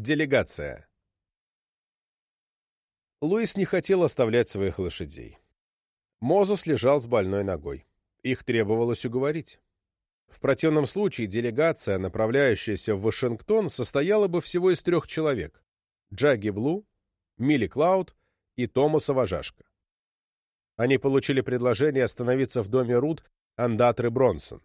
Делегация. Луис не хотел оставлять своих лошадей. Мозес лежал с больной ногой. Их требовалось уговорить. В противном случае делегация, направляющаяся в Вашингтон, состояла бы всего из трех человек — Джаги Блу, Милли Клауд и Томаса Важашка. Они получили предложение остановиться в доме Рут Андатры Бронсон.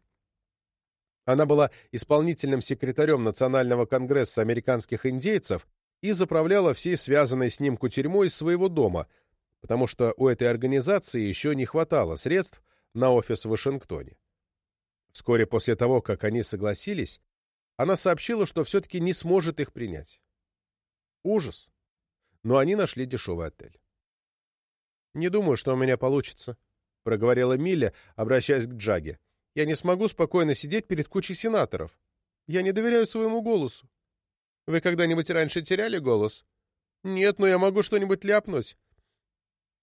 Она была исполнительным секретарем Национального конгресса американских индейцев и заправляла всей связанной с ним кутерьмой из своего дома, потому что у этой организации еще не хватало средств на офис в Вашингтоне. Вскоре после того, как они согласились, она сообщила, что все-таки не сможет их принять. Ужас. Но они нашли дешевый отель. «Не думаю, что у меня получится», — проговорила Милля, обращаясь к Джаге. «Я не смогу спокойно сидеть перед кучей сенаторов. Я не доверяю своему голосу. Вы когда-нибудь раньше теряли голос? Нет, но я могу что-нибудь ляпнуть.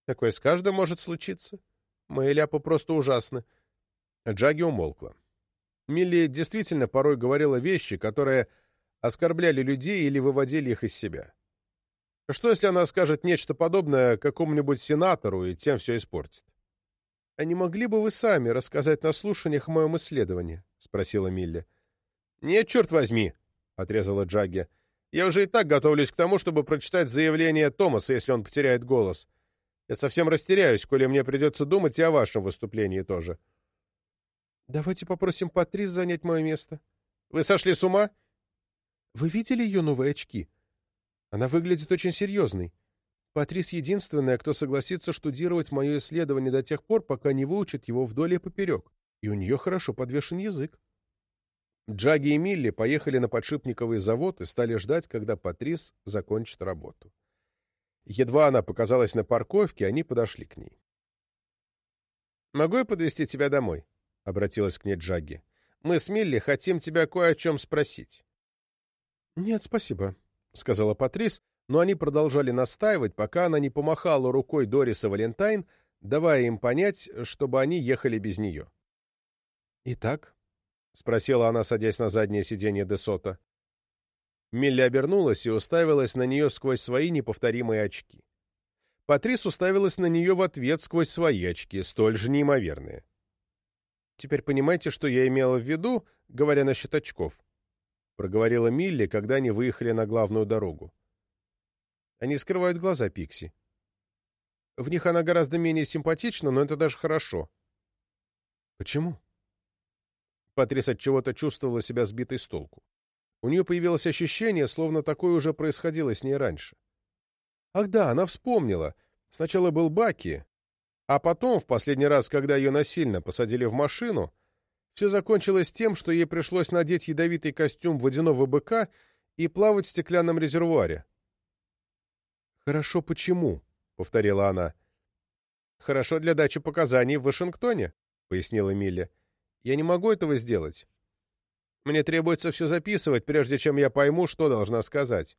Такое с каждым может случиться. Мои ляпы просто ужасны». Джаги умолкла. Милли действительно порой говорила вещи, которые оскорбляли людей или выводили их из себя. Что, если она скажет нечто подобное какому-нибудь сенатору и тем все испортит? — А не могли бы вы сами рассказать на слушаниях о моем исследовании? — спросила Милли. — Нет, черт возьми, — отрезала Джагги. — Я уже и так готовлюсь к тому, чтобы прочитать заявление Томаса, если он потеряет голос. Я совсем растеряюсь, коли мне придется думать и о вашем выступлении тоже. — Давайте попросим Патрис занять мое место. Вы сошли с ума? Вы видели ее новые очки? Она выглядит очень серьезной. Патрис единственная, кто согласится штудировать мое исследование до тех пор, пока не выучит его вдоль и поперек. И у нее хорошо подвешен язык. Джаги и Милли поехали на подшипниковый завод и стали ждать, когда Патрис закончит работу. Едва она показалась на парковке, они подошли к ней. «Могу я подвезти тебя домой?» — обратилась к ней Джаги. «Мы с Милли хотим тебя кое о чем спросить». «Нет, спасибо», — сказала Патрис, но они продолжали настаивать, пока она не помахала рукой Дорис и Валентайн, давая им понять, чтобы они ехали без нее. «Итак?» — спросила она, садясь на заднее сиденье Десота. Милли обернулась и уставилась на нее сквозь свои неповторимые очки. Патрис уставилась на нее в ответ сквозь свои очки, столь же неимоверные. Теперь понимаете, что я имела в виду, говоря насчет очков?» — проговорила Милли, когда они выехали на главную дорогу. «Они скрывают глаза Пикси. В них она гораздо менее симпатична, но это даже хорошо». «Почему?» Патрис от чего-то чувствовала себя сбитой с толку. У нее появилось ощущение, словно такое уже происходило с ней раньше. Ах да, она вспомнила. Сначала был Баки, а потом, в последний раз, когда ее насильно посадили в машину, все закончилось тем, что ей пришлось надеть ядовитый костюм водяного быка и плавать в стеклянном резервуаре. «Хорошо, почему?» — повторила она. «Хорошо для дачи показаний в Вашингтоне», — пояснила Милли. «Я не могу этого сделать. Мне требуется все записывать, прежде чем я пойму, что должна сказать.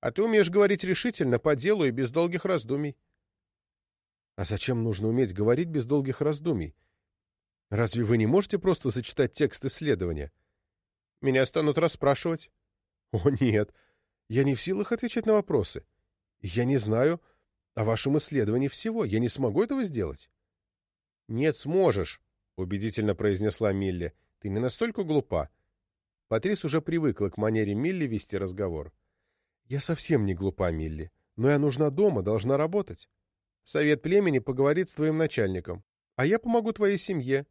А ты умеешь говорить решительно, по делу и без долгих раздумий». А зачем нужно уметь говорить без долгих раздумий? Разве вы не можете просто зачитать текст исследования? Меня станут расспрашивать. О, нет, я не в силах отвечать на вопросы. Я не знаю о вашем исследовании всего. Я не смогу этого сделать. Нет, сможешь, убедительно произнесла Милли. Ты не настолько глупа. Патрис уже привыкла к манере Милли вести разговор. Я совсем не глупа, Милли, но я нужна дома, должна работать. Совет племени поговорит с твоим начальником, а я помогу твоей семье.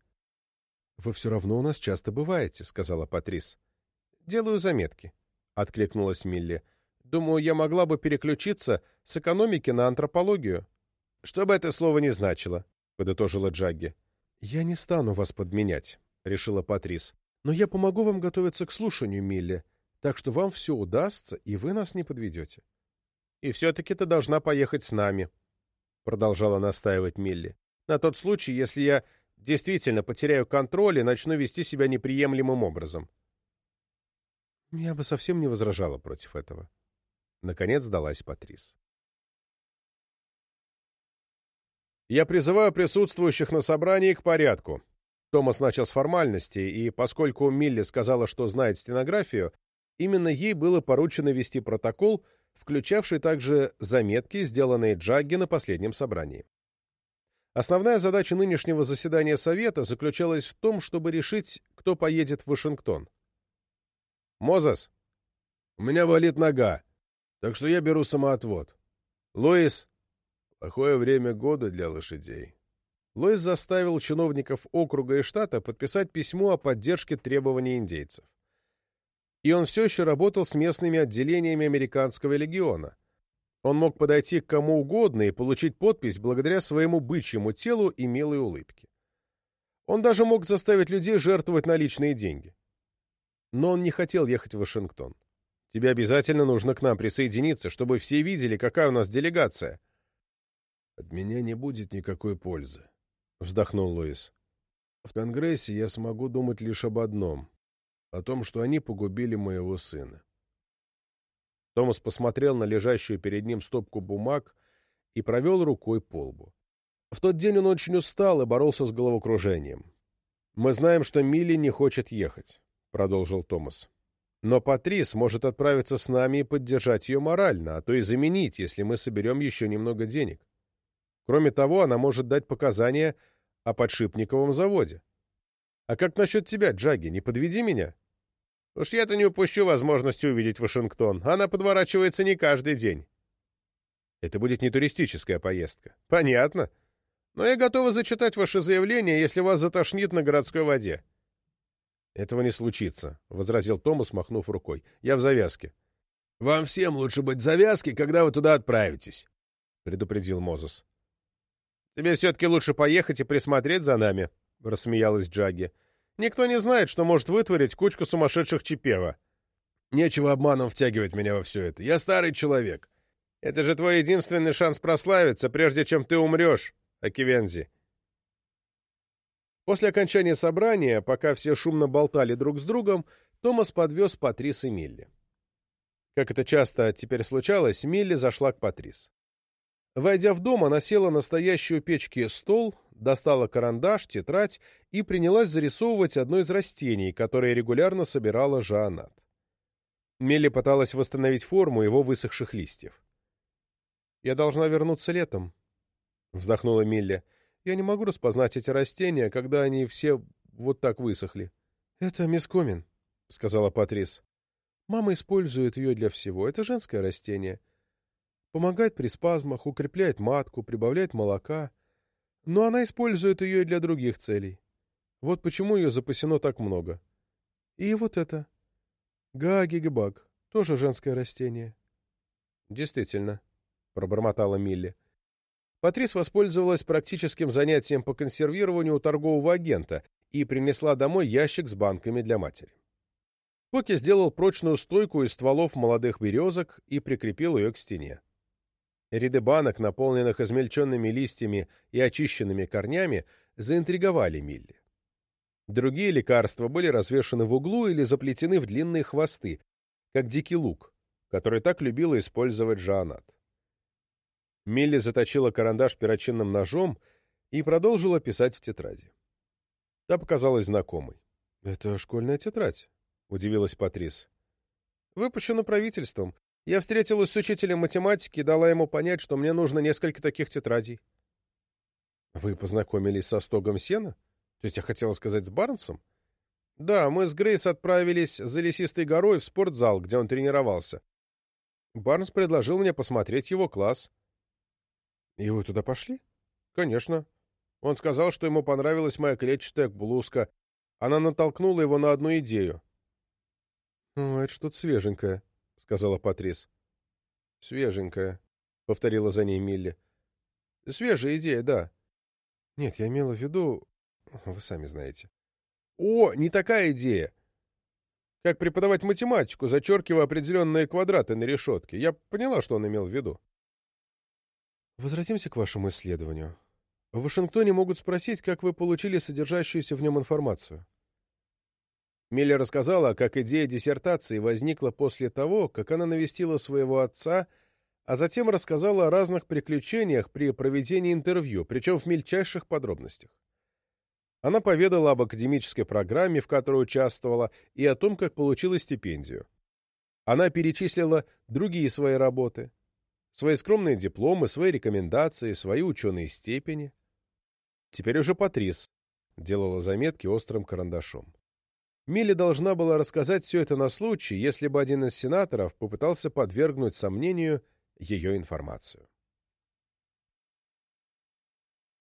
— Вы все равно у нас часто бываете, — сказала Патрис. — Делаю заметки, — откликнулась Милли. — Думаю, я могла бы переключиться с экономики на антропологию. — Что бы это слово ни значило, — подытожила Джагги. — Я не стану вас подменять, — решила Патрис. — Но я помогу вам готовиться к слушанию, Милли, так что вам все удастся, и вы нас не подведете. — И все-таки ты должна поехать с нами, продолжала настаивать Милли. «На тот случай, если я действительно потеряю контроль и начну вести себя неприемлемым образом». Я бы совсем не возражала против этого. Наконец сдалась Патрис. «Я призываю присутствующих на собрании к порядку». Томас начал с формальностей, и поскольку Милли сказала, что знает стенографию, Именно ей было поручено вести протокол, включавший также заметки, сделанные Джагги на последнем собрании. Основная задача нынешнего заседания Совета заключалась в том, чтобы решить, кто поедет в Вашингтон. «Мозес, у меня болит нога, так что я беру самоотвод. Луис, плохое время года для лошадей». Луис заставил чиновников округа и штата подписать письмо о поддержке требований индейцев и он все еще работал с местными отделениями американского легиона. Он мог подойти к кому угодно и получить подпись благодаря своему бычьему телу и милой улыбке. Он даже мог заставить людей жертвовать наличные деньги. Но он не хотел ехать в Вашингтон. Тебе обязательно нужно к нам присоединиться, чтобы все видели, какая у нас делегация. — От меня не будет никакой пользы, — вздохнул Луис. — В Конгрессе я смогу думать лишь об одном о том, что они погубили моего сына. Томас посмотрел на лежащую перед ним стопку бумаг и провел рукой по лбу. В тот день он очень устал и боролся с головокружением. «Мы знаем, что Милли не хочет ехать», — продолжил Томас. «Но Патрис может отправиться с нами и поддержать ее морально, а то и заменить, если мы соберем еще немного денег. Кроме того, она может дать показания о подшипниковом заводе. А как насчет тебя, Джаги, не подведи меня? Уж я-то не упущу возможности увидеть Вашингтон. Она подворачивается не каждый день. Это будет не туристическая поездка. Понятно. Но я готова зачитать ваше заявление, если вас затошнит на городской воде. Этого не случится, — возразил Томас, махнув рукой. Я в завязке. — Вам всем лучше быть в завязке, когда вы туда отправитесь, — предупредил Мозес. — Тебе все-таки лучше поехать и присмотреть за нами, — рассмеялась Джаги. «Никто не знает, что может вытворить кучка сумасшедших Чипева. Нечего обманом втягивать меня во все это. Я старый человек. Это же твой единственный шанс прославиться, прежде чем ты умрешь, Акивензи». После окончания собрания, пока все шумно болтали друг с другом, Томас подвез Патрис и Милли. Как это часто теперь случалось, Милли зашла к Патрис. Войдя в дом, она села на стоящую печке стол, достала карандаш, тетрадь и принялась зарисовывать одно из растений, которое регулярно собирала Жанат. Мелли пыталась восстановить форму его высохших листьев. «Я должна вернуться летом», — вздохнула Милли. «Я не могу распознать эти растения, когда они все вот так высохли». «Это мискомин», — сказала Патрис. «Мама использует ее для всего. Это женское растение. Помогает при спазмах, укрепляет матку, прибавляет молока. Но она использует ее и для других целей. Вот почему ее запасено так много. И вот это. Гаагигебаг. Тоже женское растение. Действительно, пробормотала Милли. Патрис воспользовалась практическим занятием по консервированию у торгового агента и принесла домой ящик с банками для матери. Коки сделал прочную стойку из стволов молодых березок и прикрепил ее к стене. Ряды банок, наполненных измельченными листьями и очищенными корнями, заинтриговали Милли. Другие лекарства были развешаны в углу или заплетены в длинные хвосты, как дикий лук, который так любила использовать Жанат. Милли заточила карандаш перочинным ножом и продолжила писать в тетради. Та показалась знакомой. — Это школьная тетрадь, — удивилась Патрис. — Выпущена правительством. Я встретилась с учителем математики и дала ему понять, что мне нужно несколько таких тетрадей. Вы познакомились со стогом сена? То есть я хотела сказать с Барнсом? Да, мы с Грейс отправились за лесистой горой в спортзал, где он тренировался. Барнс предложил мне посмотреть его класс. И вы туда пошли? Конечно. Он сказал, что ему понравилась моя клетчатая блузка. Она натолкнула его на одну идею. Ну, это что-то свеженькое. — сказала Патрис. — Свеженькая, — повторила за ней Милли. — Свежая идея, да. — Нет, я имела в виду... Вы сами знаете. — О, не такая идея! Как преподавать математику, зачеркивая определенные квадраты на решетке. Я поняла, что он имел в виду. Возвратимся к вашему исследованию. В Вашингтоне могут спросить, как вы получили содержащуюся в нем информацию. Милли рассказала, как идея диссертации возникла после того, как она навестила своего отца, а затем рассказала о разных приключениях при проведении интервью, причем в мельчайших подробностях. Она поведала об академической программе, в которой участвовала, и о том, как получила стипендию. Она перечислила другие свои работы, свои скромные дипломы, свои рекомендации, свои ученые степени. Теперь уже Патрис делала заметки острым карандашом. Милли должна была рассказать все это на случай, если бы один из сенаторов попытался подвергнуть сомнению ее информацию.